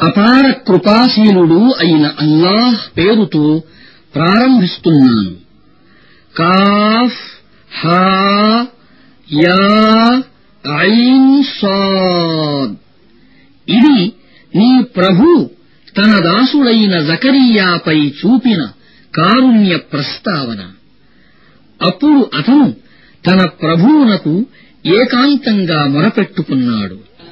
అపార కృపాశీలుడు అయిన అల్లాహ్ పేరుతో ప్రారంభిస్తున్నాను. కాఫ్ హా యా ఐన్ సాద్. ఇది నీ ప్రభు తన దాసుడైన జకరియాపై చూపిన కారుణ్య ప్రస్తావన. అప్పుడు అతను తన ప్రభువునకు ఏకాంతంగా మొరపెట్టుకున్నాడు.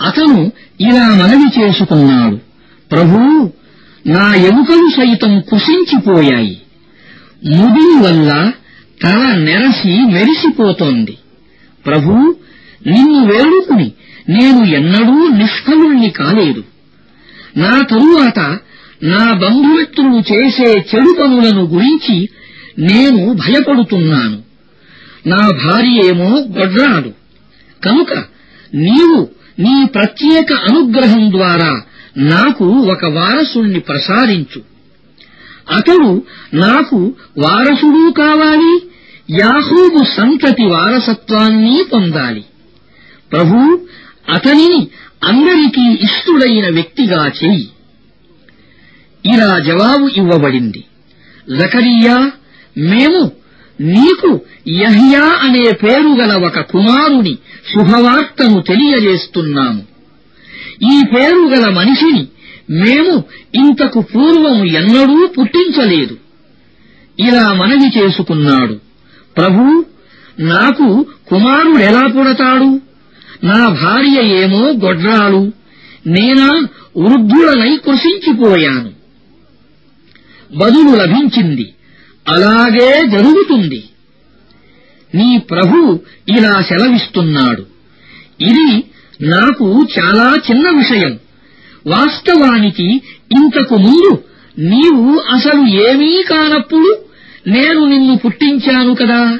అతను ఇలా మనవి చేసుకున్నాడు. ప్రభూ నా ఎముకలు సైతం కుసించిపోయాయి. ముదిరి వల్ల తల నెరసి మెరిసిపోతోంది. ప్రభూ నిన్ను వేడుకుని నేను ఎన్నడూ నిష్ఫలుణ్ణి కాలేదు. నా తరువాత నా బంధుమిత్రులు చేసే చెడు పనులను గురించి నేను భయపడుతున్నాను. నా భార్య ఏమో గొడ్రాడు కనుక నీవు నీ ప్రత్యేక అనుగ్రహం ద్వారా నాకు ఒక వారసుణ్ణి ప్రసాదించు. అతడు నాకు వారసుడు కావాలి యాహూబు సంతతి వారసత్వాన్ని పొందాలి. ప్రభూ అతనిని అందరికీ ఇష్టుడైన వ్యక్తిగా చేయి. ఇలా జవాబు ఇవ్వబడింది. జకరియా మేము నీకు యహ్యా అనే పేరు గల ఒక కుమారుని శుభవార్తను తెలియజేస్తున్నాము. ఈ పేరు గల మనిషిని మేము ఇంతకు పూర్వము ఎన్నడూ పుట్టించలేదు. ఇలా మనవి చేసుకున్నాడు. ప్రభూ నాకు కుమారుడెలా పుడతాడు? నా భార్య ఏమో గొడ్రాలు. నేనా వృద్ధులనై కృషించిపోయాను. బదులు లభించింది అలాగే జరుగుతుంది. నీ ప్రభు ఇలా సెలవిస్తున్నాడు. ఇది నాకు చాలా చిన్న విషయం. వాస్తవానికి ఇంతకు ముందు నీవు అసలు ఏమీ కానప్పుడు నేను నిన్ను పుట్టించాను కదా.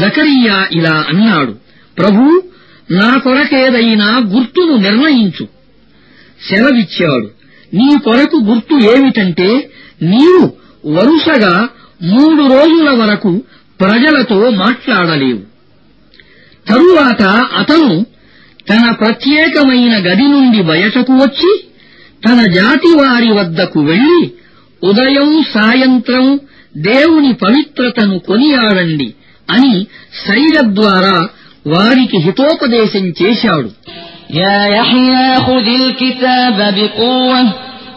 జకరియా ఇలా అన్నాడు. ప్రభూ నా కొరకేదైనా గుర్తును నిర్ణయించు. సెలవిచ్చాడు. నీ కొరకు గుర్తు ఏమిటంటే నీవు వరుసగా మూడు రోజుల వరకు ప్రజలతో మాట్లాడలేవు తరువాత అతను తన ప్రత్యేకమైన గది నుండి బయటకు వచ్చి తన జాతి వారి వద్దకు వెళ్లి ఉదయం సాయంత్రం దేవుని పవిత్రతను కొనియాడండి అని సైగ ద్వారా వారికి హితోపదేశం చేశాడు يا يحيى خذ الكتاب بقوة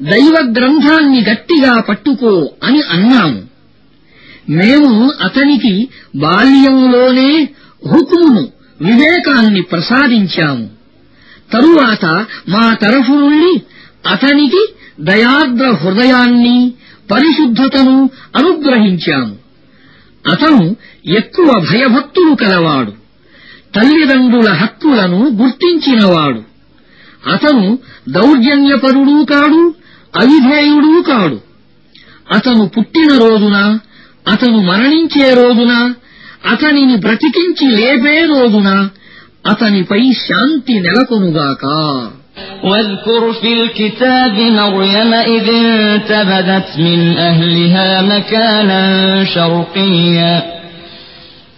దైవ గ్రంథాన్ని గట్టిగా పట్టుకో అని అన్నాము మేము అతనికి బాల్యంలోనే హుకుమును వివేకాన్ని ప్రసాదించాము. తరువాత మా తరఫు నుండి అతనికి దయాద్ర హృదయాన్ని పరిశుద్ధతను అనుగ్రహించాము. అతను ఎక్కువ భయభక్తులు కలవాడు. తల్లిదండ్రుల హక్కులను గుర్తించినవాడు. అతను దౌర్జన్యపరుడూ కాడు అవిధేయుడూ కాడు అతను పుట్టిన రోజున అతను మరణించే రోజున అతనిని బ్రతికించి లేపే రోజున అతనిపై శాంతి నెలకొనుగాక واذكر في الكتاب مريم إذ انتبذت من أهلها مكانا شرقيا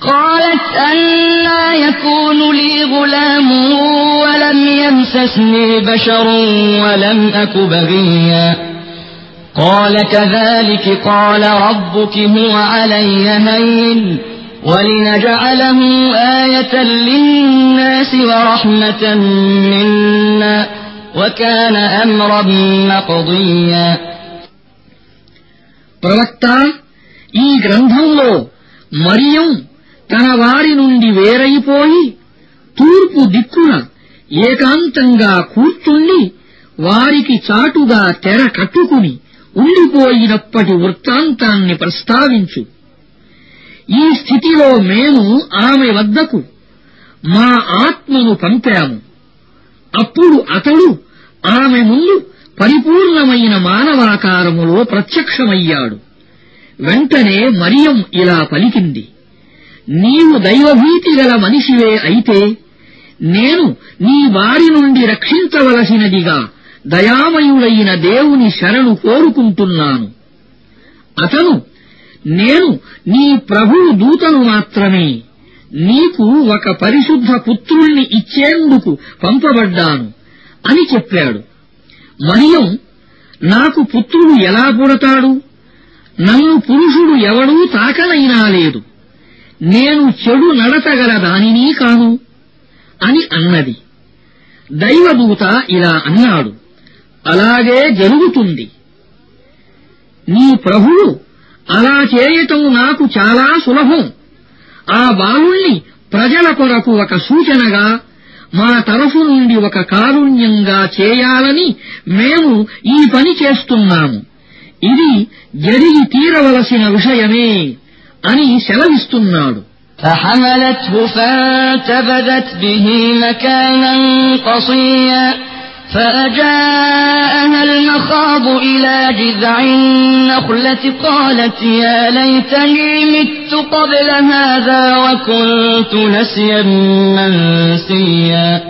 قالت أنا يكون لي غلام ولم يمسسني بشر ولم أك بغيا قال كذلك قال ربك هو علي هين ولنجعله آية للناس ورحمة منا وكان أمرا مقضيا ప్రవక్త ఈ గ్రంథంలో మరియం తన వారి నుండి వేరైపోయి తూర్పు దిక్కున ఏకాంతంగా కూర్చుండి వారికి చాటుగా తెర కట్టుకుని ఉండిపోయినప్పటి వృత్తాంతాన్ని ప్రస్తావించు. ఈ స్థితిలో మేము ఆమె వద్దకు మా ఆత్మను పంపాము. అప్పుడు అతడు ఆమె ముందు పరిపూర్ణమైన మానవాకారములో ప్రత్యక్షమయ్యాడు. వెంటనే మరియం ఇలా పలికింది. నీవు దైవభీతి గల మనిషివే అయితే నేను నీ వారి నుండి రక్షించవలసినదిగా దయామయుడైన దేవుని శరణు కోరుకుంటున్నాను. అతను నేను నీ ప్రభువు దూతను మాత్రమే. నీకు ఒక పరిశుద్ధ పుత్రుణ్ణి ఇచ్చేందుకు పంపబడ్డాను అని చెప్పాడు. మరియం నాకు పుత్రుడు ఎలా పుడతాడు? నన్ను పురుషుడు ఎవడూ తాకనైనా లేదు. నేను చెడు నడతగల దానినీ కాను అని అన్నది. దైవదూత ఇలా అన్నాడు. అలాగే జరుగుతుంది. నీ ప్రభువు అలా చేయటం నాకు చాలా సులభం. ఆ బాలుణ్ణి ప్రజల కొరకు ఒక సూచనగా మా తరఫు నుండి ఒక కారుణ్యంగా చేయాలని మేము ఈ పని చేస్తున్నాము. ఇది జరిగి తీరవలసిన విషయమే. అని సెలవిస్తున్నాడు فحملته فانتبذت به مكانا قصيا فأجاءها المخاض إلى جذع النخلة قالت يا ليتني مت قبل هذا وكنت نسيا منسيا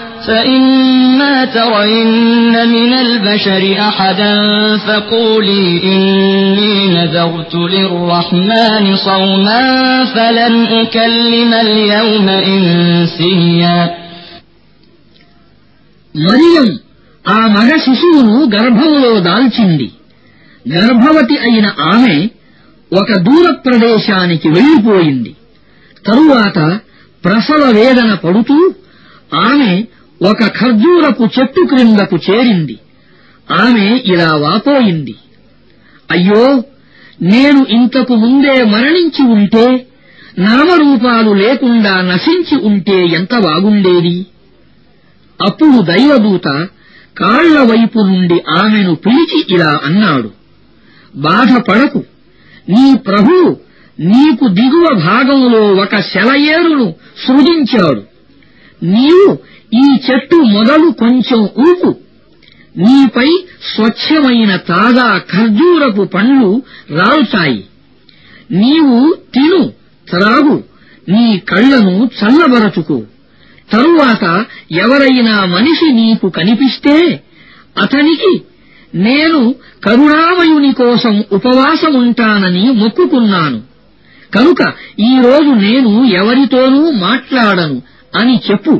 فإما ترين من البشر أحدا فقولي إني نذرت للرحمن صوما فلن أكلم اليوم إنسيا మరియం ఆ మగ శిశువును గర్భంలో దాల్చింది గర్భవతి అయిన ఆమె ఒక దూర ప్రదేశానికి వెళ్లిపోయింది తరువాత ప్రసవ వేదన పడుతూ ఆమె ఒక ఖర్జూరపు చెట్టు క్రిందకు చేరింది. ఆమె ఇలా వాపోయింది. అయ్యో నేను ఇంతకు ముందే మరణించి ఉంటే నామరూపాలు లేకుండా నశించి ఉంటే ఎంత బాగుండేది? అప్పుడు దైవదూత కాళ్ళ వైపు నుండి ఆమెను పిలిచి ఇలా అన్నాడు. బాధపడకు. నీ ప్రభు నీకు దిగువ భాగంలో ఒక శలయేరును సృజించాడు. నీవు ఈ చెట్టు మొదలు కొంచెం ఊపు. నీపై స్వచ్ఛమైన తాజా ఖర్జూరపు పండ్లు రాలుతాయి. నీవు తిను త్రాగు. నీ కళ్ళను చల్లబరచుకో. తరువాత ఎవరైనా మనిషి నీకు కనిపిస్తే అతనికి నేను కరుణామయుని కోసం ఉపవాసముంటానని మొక్కుకున్నాను. కనుక ఈరోజు నేను ఎవరితోనూ మాట్లాడను అని చెప్పు.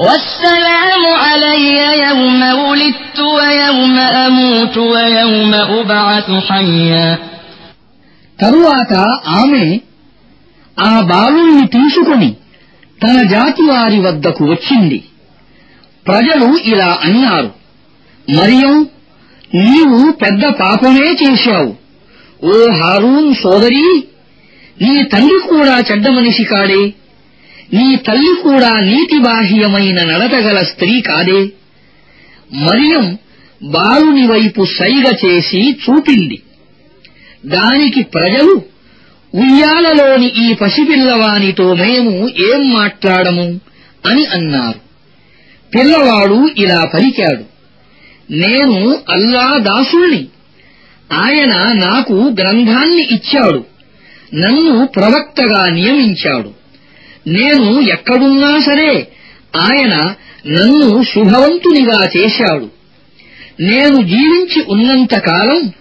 والسلام علي يوم ولدت ويوم أموت ويوم أبعث حيا తరువాత ఆమె ఆ బాలుణ్ణి తీసుకుని తన జాతి వారి వద్దకు వచ్చింది ప్రజలు ఇలా అన్నారు మరియం నీవు పెద్ద పాపమే చేశావు ఓ హారూన్ సోదరీ నీ తండ్రి కూడా చెడ్డ మనిషి కాడే నీ తల్లి కూడా నీతిబాహ్యమైన నడతగల స్త్రీ కాదే. మరియం బాలుని వైపు సైగ చేసి చూపింది. దానికి ప్రజలు ఉయ్యాలలోని ఈ పసిపిల్లవానితో మేము ఏం మాట్లాడము అని అన్నారు. పిల్లవాడు ఇలా పలికాడు. నేను అల్లా దాసుణ్ణి ఆయన నాకు గ్రంథాన్ని ఇచ్చాడు. నన్ను ప్రవక్తగా నియమించాడు. నేను ఎక్కడున్నా సరే ఆయన నన్ను శుభవంతునిగా చేశాడు. నేను జీవించి ఉన్నంతకాలం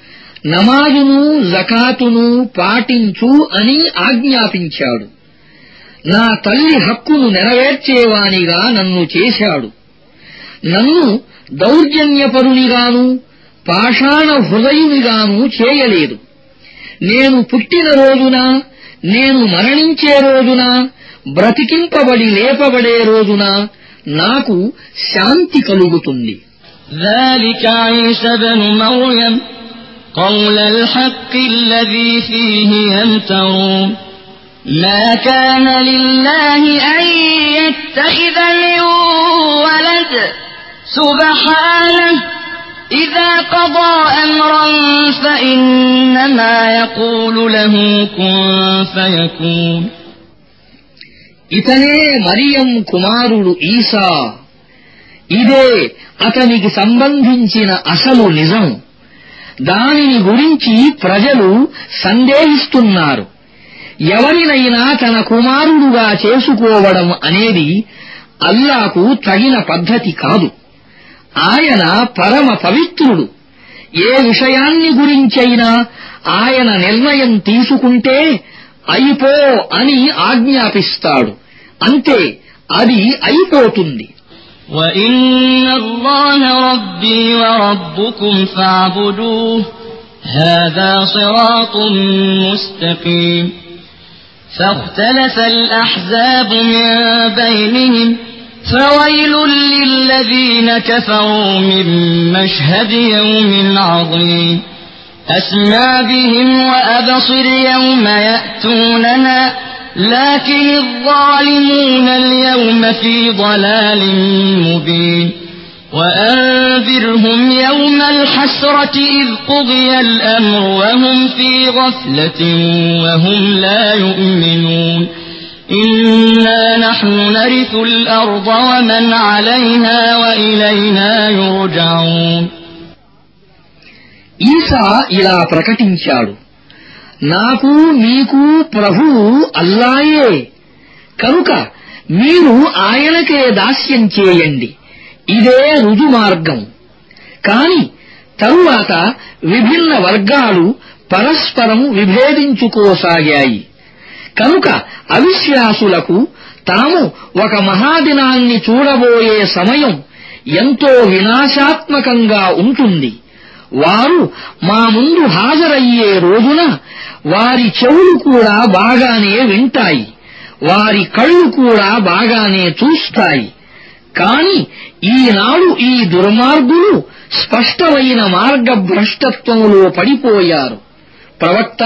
నమాజును జకాతును పాటించు అని ఆజ్ఞాపించాడు. నా తల్లి హక్కును నెరవేర్చేవానిగా నన్ను చేశాడు. నన్ను దౌర్జన్యపరునిగాను పాషాణ హృదయునిగాను చేయలేదు. నేను పుట్టిన రోజున నేను మరణించే రోజున బ్రతికింపబడి లేపబడే రోజున నాకు శాంతి కలుగుతుంది ذلك عيسى بن مريم قول الحق الذي فيه يمترون ما كان لله أن يتخذ من ولد سبحانه إذا قضى أمرا فإنما يقول له كن فيكون ఇతనే మరియం కుమారుడు ఈసా. ఇదే అతనికి సంబంధించిన అసలు నిజం. దానిని గురించి ప్రజలు సందేహిస్తున్నారు. ఎవరినైనా తన కుమారుడుగా చేసుకోవడం అనేది అల్లాకు తగిన పద్ధతి కాదు. ఆయన పరమ పవిత్రుడు. ఏ విషయాన్ని గురించైనా ఆయన నిర్ణయం తీసుకుంటే అయిపో అని ఆజ్ఞాపిస్తాడు. అంతే అది అయిపోతుంది وإن الله ربي وربكم فاعبدوه هذا صراط مستقيم فاختلف الأحزاب من بينهم فويل للذين كفروا من مشهد يوم عظيم أسمع بهم وأبصر يوم يأتوننا لكن الظالمون اليوم في ضلال مبين وأنذرهم يوم الحسرة إذ قضي الأمر وهم في غفلة وهم لا يؤمنون إنا نحن نرث الأرض ومن عليها وإلينا يرجعون ఈసా ఇలా ప్రకటించాడు నాకు మీకు ప్రభువు అల్లాయే. కనుక మీరు ఆయనకే దాస్యం చేయండి. ఇదే రుజుమార్గం. కాని తరువాత విభిన్న వర్గాలు పరస్పరం విభేదించుకోసాగాయి. కనుక అవిశ్వాసులకు తాము ఒక మహాదినాన్ని చూడబోయే సమయం ఎంతో వినాశాత్మకంగా ఉంటుంది. వారు మా ముందు హాజరయ్యే రోజున వారి చెవులు కూడా బాగానే వింటాయి. వారి కళ్ళు కూడా బాగానే చూస్తాయి. కాని ఈనాడు ఈ దుర్మార్గులు స్పష్టమైన మార్గభ్రష్టత్వంలో పడిపోయారు. ప్రవక్త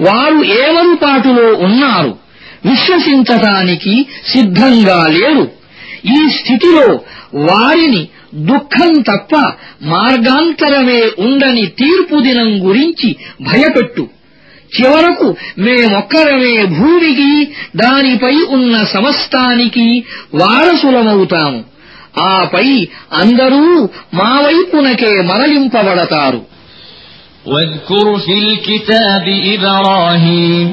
వారు ఏమరుపాటులో ఉన్నారు? విశ్వసించటానికి సిద్ధంగా లేరు. ఈ స్థితిలో వారిని దుఃఖం తప్ప మార్గాంతరమే ఉండని తీర్పు దినం గురించి భయపెట్టు చివరకు మేమొక్కరమే భూమికి దానిపై ఉన్న సమస్తానికి వారసులమవుతాము ఆపై అందరూ మా వైపునకే మరలింపబడతారు واذكر في الكتاب إبراهيم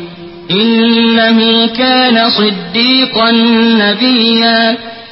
إنه كان صديقا نبيا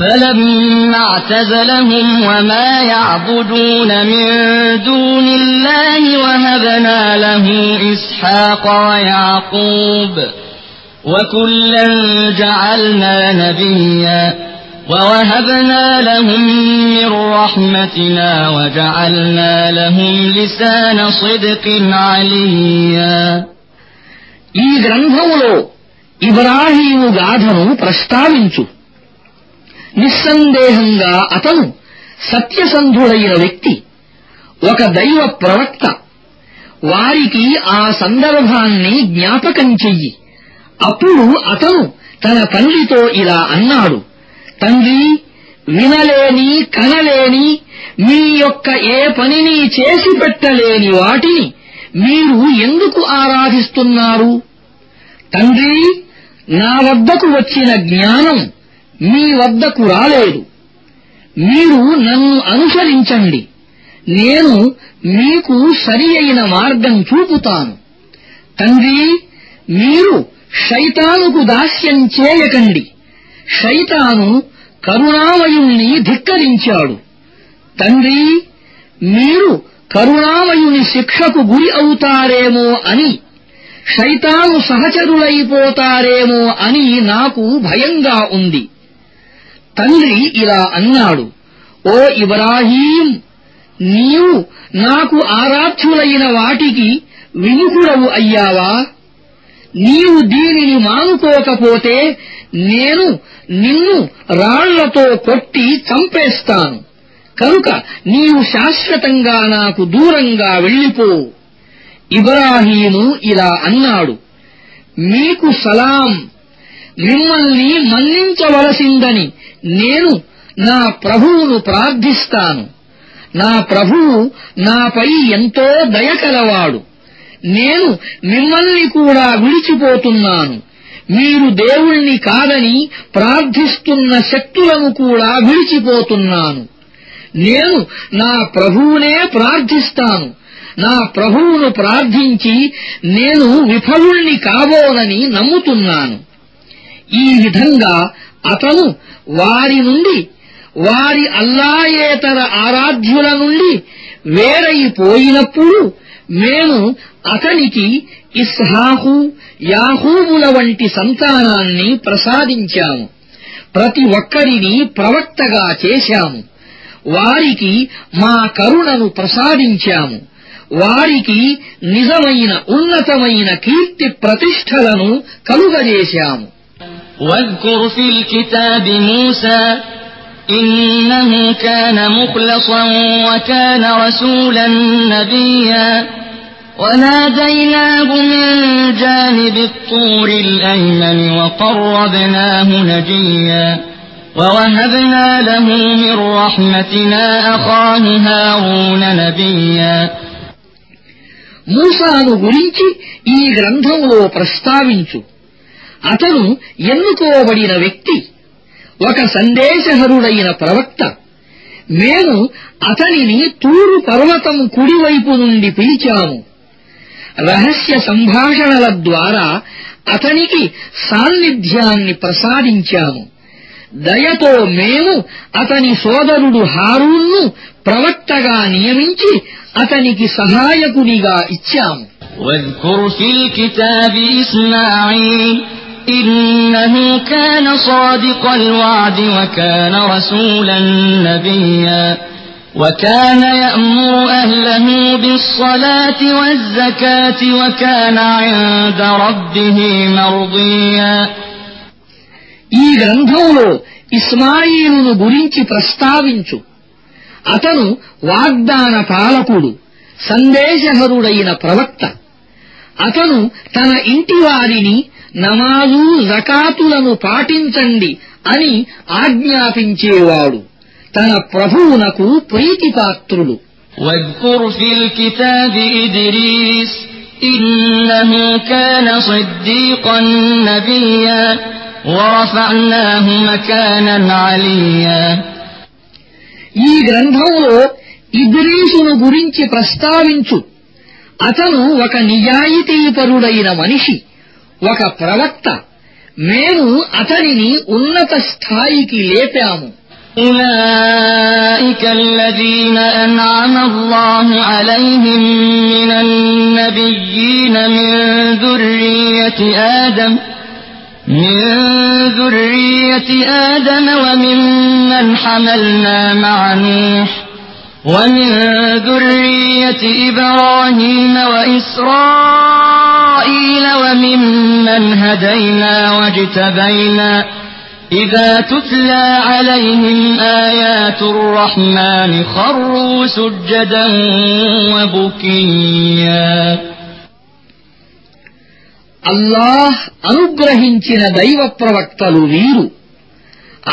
فلما اعتزلهم وما يعبدون من دون الله وهبنا له إسحاق ويعقوب وكلا جعلنا نبيا ووهبنا لهم من رحمتنا وجعلنا لهم لسان صدق عليا ఈ గ్రంథములో ఇబ్రాహీము గాథను ప్రస్తావించు నిస్సందేహంగా అతను సత్యసంధుడైన వ్యక్తి ఒక దైవ ప్రవక్త. వారికి ఆ సందర్భాన్ని జ్ఞాపకం చెయ్యి. అప్పుడు అతను తన తండ్రితో ఇలా అన్నాడు తండ్రి వినలేని కనలేని మీ యొక్క ఏ పనిని చేసి పెట్టలేని వాటిని మీరు ఎందుకు ఆరాధిస్తున్నారు? తండ్రి నా వద్దకు వచ్చిన జ్ఞానం మీ వద్దకు రాలేదు. మీరు నన్ను అనుసరించండి. నేను మీకు సరి అయిన మార్గం చూపుతాను. తండ్రి మీరు శైతానుకు దాస్యం చేయకండి. శైతాను కరుణామయుణ్ణి ధిక్కరించాడు. తండ్రి మీరు కరుణామయుని శిక్షకు గురి అవుతారేమో అని శైతాను సహచరులైపోతారేమో అని నాకు భయంగా ఉంది. తండ్రి ఇలా అన్నాడు ఓ ఇబ్రాహీం నీవు నాకు ఆరాధ్యులైన వాటికి విముఖుడవు అయ్యావా? నీవు దీనిని మానుకోకపోతే నేను నిన్ను రాళ్ళతో కొట్టి చంపేస్తాను. కనుక నీవు శాశ్వతంగా నాకు దూరంగా వెళ్ళిపో. ఇబ్రాహీము ఇలా అన్నాడు మీకు సలాం మిమ్మల్ని మన్నించవలసిందని నేను నా ప్రభువును ప్రార్థిస్తాను. నా ప్రభువు నాపై ఎంతో దయకలవాడు నేను మిమ్మల్ని కూడా విడిచిపోతున్నాను. మీరు దేవుణ్ణి కాదని ప్రార్థిస్తున్న శక్తులను కూడా విడిచిపోతున్నాను. నేను నా ప్రభువునే ప్రార్థిస్తాను. నా ప్రభువును ప్రార్థించి నేను విఫలుణ్ణి కాబోనని నమ్ముతున్నాను. ఈ విధంగా అతను వారి నుండి వారి అల్లాయేతర ఆరాధ్యుల నుండి వేరైపోయినప్పుడు మేము అతనికి ఇస్హాహు యాహూబుల వంటి సంతానాన్ని ప్రసాదించాము. ప్రతి ఒక్కరిని ప్రవక్తగా చేశాము. వారికి మా కరుణను ప్రసాదించాము. వారికి నిజమైన ఉన్నతమైన కీర్తి ప్రతిష్టలను కలుగజేశాము. واذكر في الكتاب موسى إنه كان مخلصا وكان رسولا نبيا وناديناه من جانب الطور الأيمن وقربناه نجيا ووهبنا له من رحمتنا أخاه هارون نبيا మూసాను గురించి ఈ గ్రంథంలో ప్రస్తావించు అతను ఎన్నుకోబడిన వ్యక్తి ఒక సందేశహరుడైన ప్రవక్త మేము అతనిని తూరు పర్వతం కుడివైపు నుండి పిలిచాము రహస్య సంభాషణల ద్వారా అతనికి సాన్నిధ్యాన్ని ప్రసాదించాము దయతో మేము అతని సోదరుడు హారూన్ను ప్రవక్తగా నియమించి అతనికి సహాయకునిగా ఇచ్చాము واذكر في الكتاب إسماعيل إنه كان صادق الوعد وكان رسولا نبيا وكان يأمر أهله بالصلاة والزكاة وكان عند ربه مرضيا ఈ గ్రంథంలో ఇస్మాయిలును గురించి ప్రస్తావించు అతను వాగ్దాన పాలకుడు సందేశహరుడైన ప్రవక్త అతను తన ఇంటి వారిని నమాజు జకాతులను పాటించండి అని ఆజ్ఞాపించేవాడు తన ప్రభువునకు ప్రీతిపాత్రుడు واذكر في الكتاب إدريس إنه كان صديقا نبيا ورفعناه مكانا عليا ఈ గ్రంథంలో ఇద్రీసును గురించి ప్రస్తావించు అతను ఒక నిజాయితీపరుడైన మనిషి ఒక ప్రవక్త మేము అతనిని ఉన్నత స్థాయికి లేపాము أولئك الذين أنعم الله عليهم من النبيين من ذرية آدم من ذرية آدم وممن حملنا مع نوح ومن ذرية إبراهيم وإسرائيل وممن هدينا واجتبينا إذا تتلى عليهم آيات الرحمن خروا سجدا وبكيا అల్లాహ్ అనుగ్రహించిన దైవ ప్రవక్తలు వీరు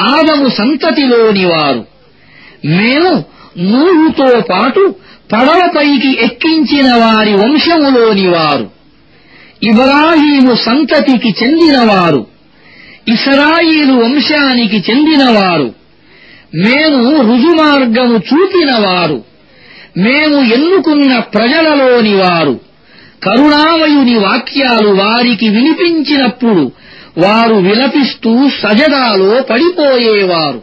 ఆదము సంతతిలోని వారు మేము నూహుతో పాటు పడవపైకి ఎక్కించిన వారి వంశములోని వారు ఇబ్రాహీము సంతతికి చెందినవారు. ఇస్రాయిలు వంశానికి చెందినవారు. మేము రుజుమార్గము చూపినవారు. మేము ఎన్నుకున్న ప్రజలలోని వారు. కరుణామయుని వాక్యాలు వారికి వినిపించినప్పుడు వారు విలపిస్తూ సజదాలో పడిపోయేవారు.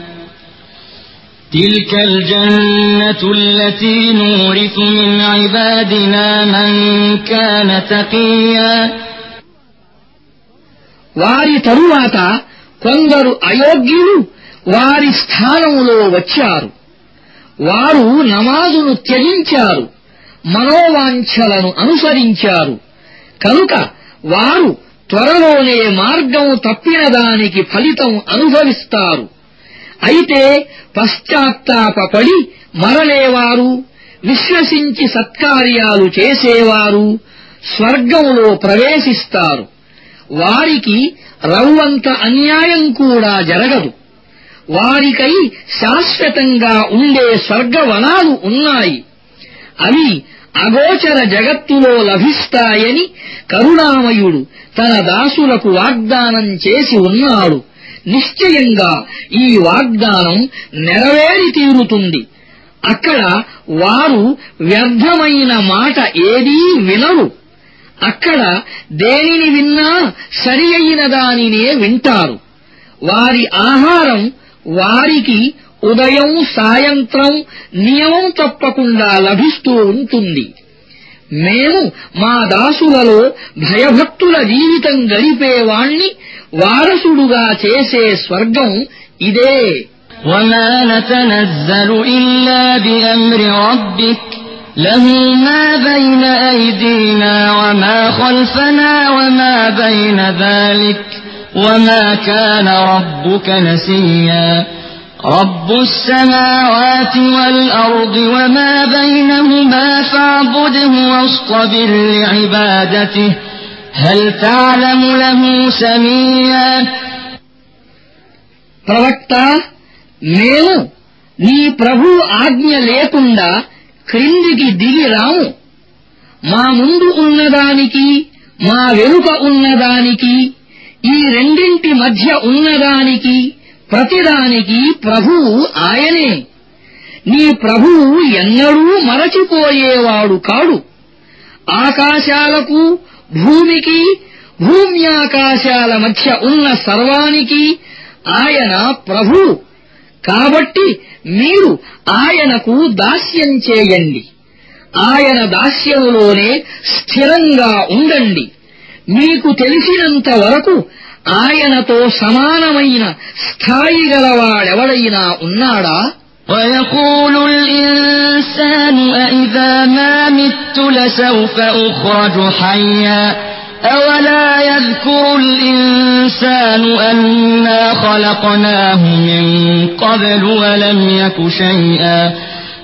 تلك الجنة التي نورث من عبادنا من كان تقيا వారి తరువాత కొందరు అయోగ్యులు వారి స్థానంలో వచ్చారు వారు నమాజును త్యజించారు మనోవాంఛలను అనుసరించారు కనుక వారు త్వరలోనే మార్గం తప్పిన దానికి ఫలితం అనుభవిస్తారు అయితే పశ్చాత్తాపడి మరలేవారు విశ్వసించి సత్కార్యాలు చేసేవారు స్వర్గంలో ప్రవేశిస్తారు. వారికి రవ్వంత అన్యాయం కూడా జరగదు. వారికై శాశ్వతంగా ఉండే స్వర్గవనాలు ఉన్నాయి. అవి అగోచర జగత్తులో లభిస్తాయని కరుణామయుడు తన దాసులకు వాగ్దానం చేసి ఉన్నాడు. నిశ్చయంగా ఈ వాగ్దానం నెరవేరి తీరుతుంది. అక్కడ వారు వ్యర్థమైన మాట ఏదీ వినరు. అక్కడ దేనిని విన్నా సరి అయిన దానినే వింటారు. వారి ఆహారం వారికి ఉదయం సాయంత్రం నియమం తప్పకుండా లభిస్తూ ఉంటుంది. మేము మా దాసులలో భయభక్తుల జీవితం గడిపేవాణ్ణి వారసుడుగా చేసే స్వర్గం ఇదే وما نتنزل إلا بأمر ربك له ما بين أيدينا وما خلفنا وما بين ذلك وما كان ربك نسيا رب السماوات والأرض وما بينهما فاعبده واصطبر لعبادته هل تعلم له سميا ప్రవక్త మేము నీ ప్రభు ఆజ్ఞ లేకుండా క్రిందికి దిగి రాము మా ముందు ఉన్నదానికి మా వెనుక ఉన్నదానికి ఈ రెండింటి మధ్య ఉన్నదానికి ప్రతిదానికి ప్రభువు ఆయనే. నీ ప్రభువు ఎన్నడూ మరచిపోయేవాడు కాడు. ఆకాశాలకు భూమికి భూమ్యాకాశాల మధ్య ఉన్న సర్వానికి ఆయన ప్రభు. కాబట్టి మీరు ఆయనకు దాస్యం చేయండి. ఆయన దాస్యంలోనే స్థిరంగా ఉండండి. మీకు తెలిసినంత వరకు ఆయనతో సమానమైన స్థాయి గలవాడెవడైనా ఉన్నాడా ويقول الإنسان أإذا ما مت لسوف أخرج حيا أولا يذكر الإنسان أنا خلقناه من قبل ولم يك شيئا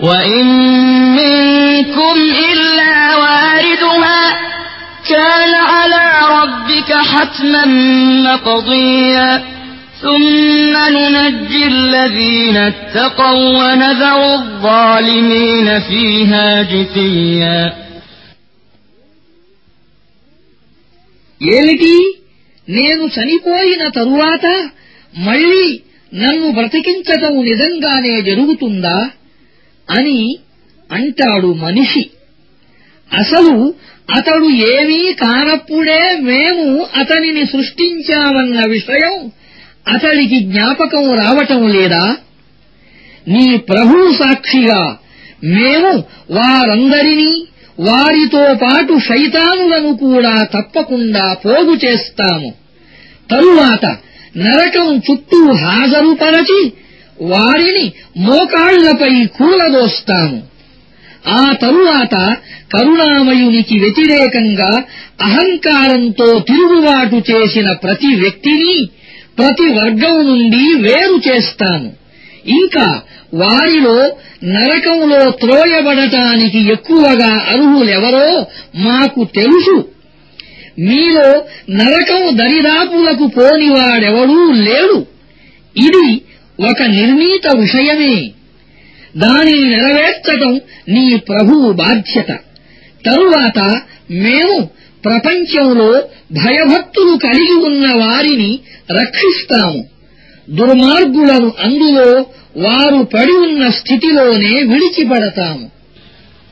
وإن منكم إلا واردها كان على ربك حتما مقضيا ثم ننجي الذين اتقوا ونذر الظالمين فيها جثيا ఏమిటి నేను చనిపోయిన తరువాత మళ్ళీ నన్ను బ్రతికించటం నిజంగానే జరుగుతుందా అని అంటాడు మనిషి. అసలు అతడు ఏమీ కానప్పుడే మేము అతనిని సృష్టించామన్న విషయం అతడికి జ్ఞాపకం రావటం లేదా? నీ ప్రభు సాక్షిగా మేము వారందరినీ వారితో పాటు శైతానులను కూడా తప్పకుండా పోగు చేస్తాము. తరువాత నరకం చుట్టూ హాజరుపరచి వారిని మోకాళ్ళపై కూలదోస్తాము ఆ తరువాత కరుణామయునికి వ్యతిరేకంగా అహంకారంతో తిరుగుబాటు చేసిన ప్రతి వ్యక్తిని ప్రతి వర్గం నుండి వేరు చేస్తాను. ఇంకా వారిలో నరకంలో త్రోయబడటానికి ఎక్కువగా అర్హులెవరో మాకు తెలుసు. మీలో నరకం దరిదాపులకు పోనివాడెవడూ లేడు. ఇది ఒక నిర్ణీత విషయమే. దానిని నెరవేర్చటం నీ ప్రభువు బాధ్యత. తరువాత మేము ప్రపంచంలో భయభక్తులు కలిగి ఉన్న వారిని రక్షిస్తాము. దుర్మార్గులను అందులో వారు పడి ఉన్న స్థితిలోనే విడిచిపడతాము.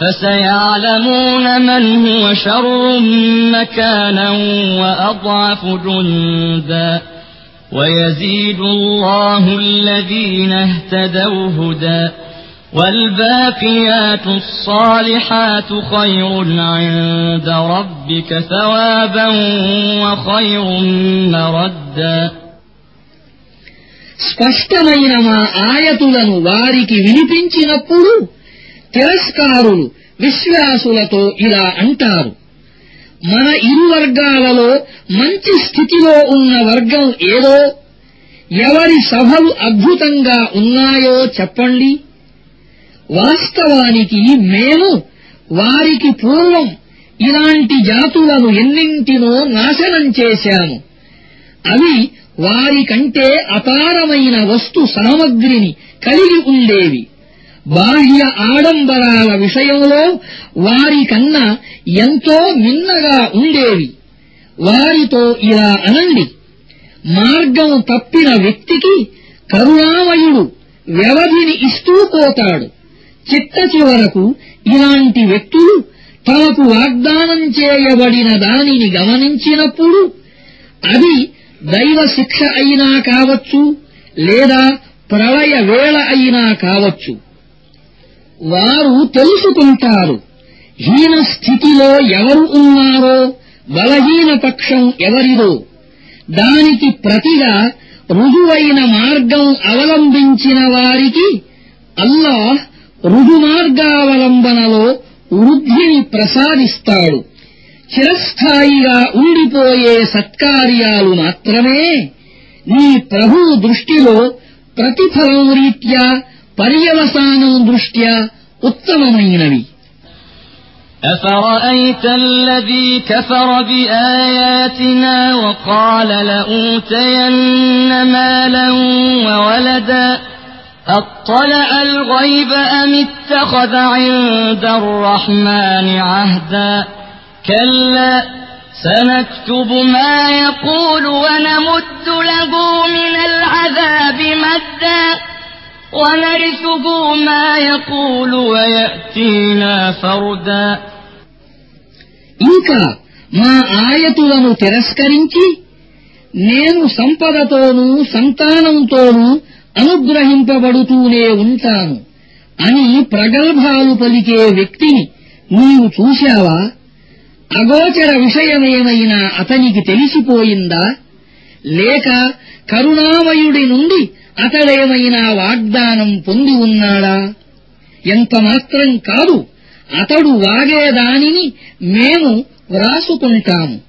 فسيعلمون من هو شر مكانا وأضعف جندا ويزيد الله الذين اهتدوا هدى والباقيات الصالحات خير عند ربك ثوابا وخير مردا స్పష్టమైన మా ఆయతులను వారికి వినిపించినప్పుడు తిరస్కారులు విశ్వాసులతో ఇలా అంటారు. మన ఇరు వర్గాలలో మంచి స్థితిలో ఉన్న వర్గం ఏదో? ఎవరి సభలు అద్భుతంగా ఉన్నాయో చెప్పండి. వాస్తవానికి మేము వారికి పూర్వం ఇలాంటి జాతులను ఎన్నింటినో నాశనం చేశాము. అవి వారికంటే అపారమైన వస్తు సామగ్రిని కలిగి ఉండేవి. బాహ్య ఆడంబరాల విషయంలో వారికన్నా ఎంతో మిన్నగా ఉండేవి. వారితో ఇలా అనండి. మార్గం తప్పిన వ్యక్తికి కరుణామయుడు వ్యవధిని ఇస్తూ పోతాడు. చిట్ట చివరకు ఇలాంటి వ్యక్తులు తమకు వాగ్దానం చేయబడిన దానిని గమనించినప్పుడు అది దైవ శిక్ష అయినా కావచ్చు లేదా ప్రళయ వేళ అయినా కావచ్చు. వారు తెలుసుకుంటారు. హీన స్థితిలో ఎవరు ఉన్నారో బలహీన పక్షం ఎవరిదో. దానికి ప్రతిగా రుజువైన మార్గం అవలంబించిన వారికి అల్లాహ్ రుజుమార్గావలంబనలో వృద్ధిని ప్రసాదిస్తాడు. చిరస్థాయిగా ఉండిపోయే సత్కార్యాలు మాత్రమే నీ ప్రభు దృష్టిలో ప్రతిఫలం రీత్యా పర్యవసానం దృష్ట్యా ఉత్తమమైనవి أفرأيت الذي كفر بآياتنا وقال لأوتين مالا وولدا أطلع الغيب أم اتخذ عند الرحمن عهدا كلا سنكتب ما يقول ونمد له من العذاب مدا ونرثه ما يقول ويأتينا فردا ఇంకా మా ఆయతులను తిరస్కరించి నేను సంపదతోనూ సంతానంతోనూ అనుగ్రహింపబడుతూనే ఉంటాను అని ప్రగల్భాలు పలికే వ్యక్తిని నీవు చూశావా అగోచర విషయమేమైనా అతనికి తెలిసిపోయిందా లేక కరుణామయుడి నుండి అతడేమైనా వాగ్దానం పొంది ఉన్నాడా? ఎంతమాత్రం కాదు అతడు వాగేదానిని మేము వ్రాసుకుంటాము.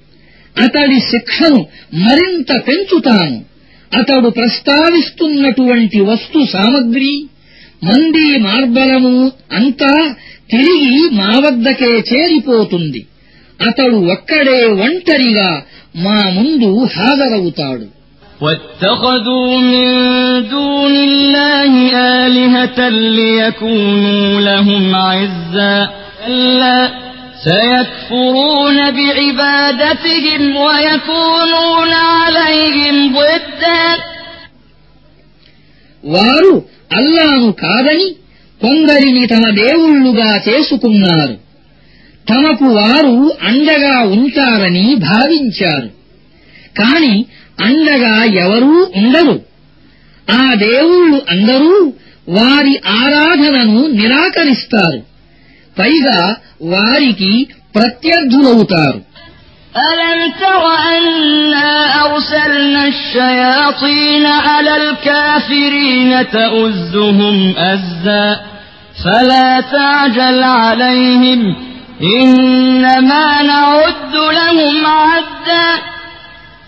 అతడి శిక్షను మరింత పెంచుతాము. అతడు ప్రస్తావిస్తున్నటువంటి వస్తు సామగ్రి మంది మార్బలము అంతా తిరిగి మా వద్దకే చేరిపోతుంది. అతడు ఒక్కడే ఒంటరిగా మా ముందు హాజరవుతాడు. واتخذوا من دون الله آلهة ليكونوا لهم عزا. ألا سيكفرون بعبادتهم ويكونون عليهم ضدا. వారు అల్లాను కాదని కొందరిని తమ దేవుళ్ళుగా చేసుకున్నారు. తమకు వారు అండగా ఉంటారని భావించారు. కాని అండగా ఎవరూ ఉండరు ఆ దేవుళ్ళు అందరూ వారి ఆరాధనను నిరాకరిస్తారు పైగా వారికి ప్రత్యర్థులవుతారు ألم تر أنا أرسلنا الشياطين على الكافرين تؤزهم أزا فلا تعجل عليهم إنما نعد لهم عدا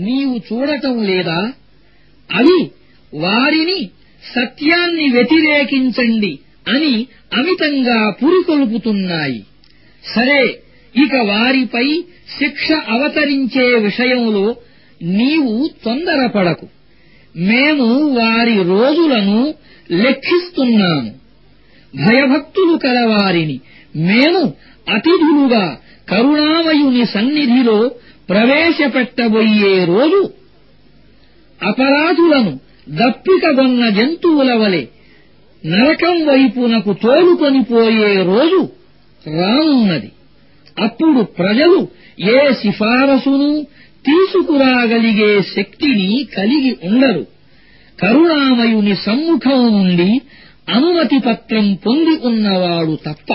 నీవు చూడటం లేదా? అవి వారిని సత్యాన్ని వ్యతిరేకించండి అని అమితంగా పురికొల్పుతున్నాయి. సరే ఇక వారిపై శిక్ష అవతరించే విషయంలో నీవు తొందరపడకు. మేము వారి రోజులను లెక్కిస్తున్నాము. భయభక్తులు కలవారిని మేము అతిథులుగా కరుణామయుని సన్నిధిలో ప్రవేశపెట్టబోయే రోజు అపరాధులను దప్పికగొన్న జంతువుల వలె నరకం వైపునకు తోలుకొని పోయే రోజు రానున్నది. అప్పుడు ప్రజలు ఏ సిఫారసును తీసుకురాగలిగే శక్తిని కలిగి ఉండరు. కరుణామయుని సమ్ముఖం నుండి అనుమతి పత్రం పొంది ఉన్నవాడు తప్ప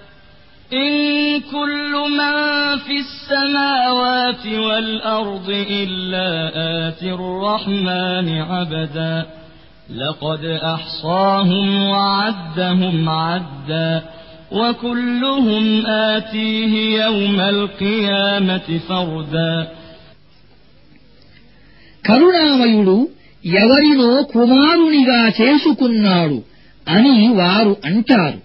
إن كل من في السماوات والأرض إلا آتي الرحمن عبدا لقد أحصاهم وعدهم عدا وكلهم آتيه يوم القيامة فردا కరుణామయుడు ఎవరినో కుమారునిగా చేసుకున్నాడు అని వారు అంటారు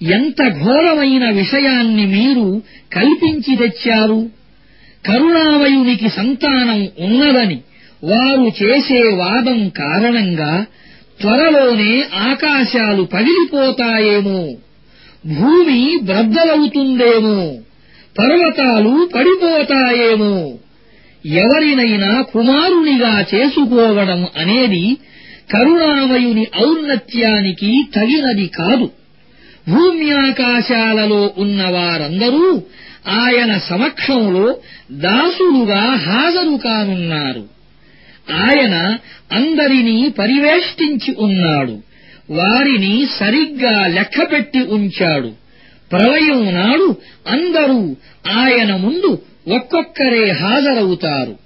ఎంత ఘోరమైన విషయాన్ని మీరు కల్పించి తెచ్చారు? కరుణామయునికి సంతానం ఉన్నదని వారు చేసే వాదం కారణంగా త్వరలోనే ఆకాశాలు పగిలిపోతాయేమో భూమి బ్రద్దలవుతుందేమో పర్వతాలు పడిపోతాయేమో ఎవరినైనా కుమారునిగా చేసుకోవడం అనేది కరుణామయుని ఔన్నత్యానికి తగినది కాదు. భూమ్యాకాశాలలో ఉన్నవారందరూ ఆయన సమక్షంలో దాసులుగా హాజరు కానున్నారు. ఆయన అందరినీ పరివేష్టించి ఉన్నాడు. వారిని సరిగ్గా లెక్కపెట్టి ఉంచాడు. ప్రళయం నాడు అందరూ ఆయన ముందు ఒక్కొక్కరే హాజరవుతారు.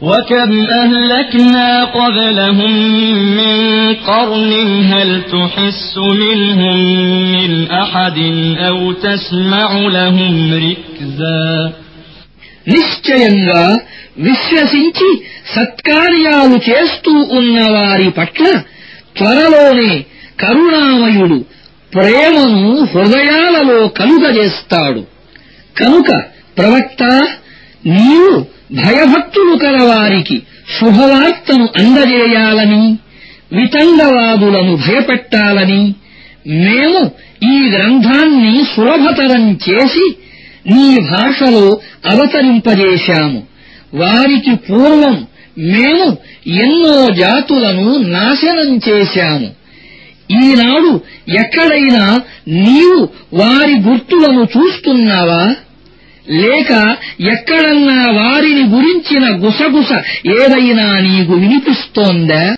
وكم أهلكنا قبلهم من قرن هل تحس منهم من أحد أو تسمع لهم ركزا నిశ్చయంగా విశ్వసించి సత్కార్యాలు చేస్తూ ఉన్న వారి పట్ల త్వరలోనే కరుణామయుడు ప్రేమను హృదయాలలో కలుగజేస్తాడు కనుక ప్రవక్త నీవు భయభక్తులు కలవారికి శుభవార్తను అందజేయాలని వితంగవాదులను భయపెట్టాలని మేము ఈ గ్రంథాన్ని సులభతరం చేసి నీ భాషలో అవతరింపజేశాము. వారికి పూర్వం మేము ఎన్నో జాతులను నాశనం చేశాము. ఈనాడు ఎక్కడైనా నీవు వారి గుర్తులను చూస్తున్నావా? లేక ఎక్కడన్నా వారిని గురించిన గుసగుస ఏదైనా నీకు వినిపిస్తోందా?